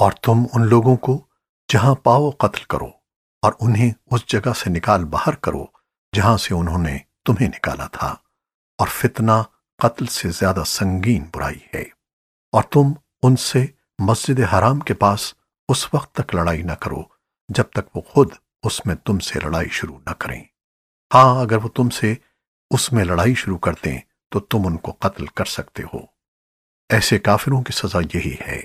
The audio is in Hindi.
और तुम उन लोगों को जहाँ पाओ कत्ल करो और उन्हें उस जगह से निकाल बाहर करो जहाँ से उन्होंने तुम्हें निकाला था। और फितना कत्ल से ज़्यादा संगीन बुराई है। और तुम उनसे मस्जिद हराम के पास उस वक्त तक लड़ाई न करो जब तक वो खुद उसमें तुमसे लड़ाई शुरू न करें। हाँ अगर वो तुमसे उसमें लड़ाई शुरू कर दें तो तुम उनको कत्ल कर सकते हो। ऐसे काफिरों की सजा यही है।